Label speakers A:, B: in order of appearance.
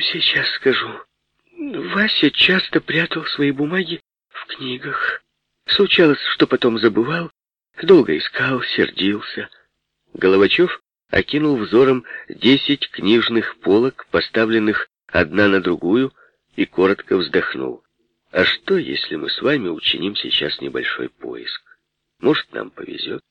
A: Сейчас скажу. Вася часто прятал свои бумаги в книгах. Случалось, что потом забывал, долго искал, сердился.
B: Головачев окинул взором десять книжных полок, поставленных одна на другую, и коротко вздохнул. А что, если мы с вами учиним сейчас небольшой поиск? Может, нам повезет?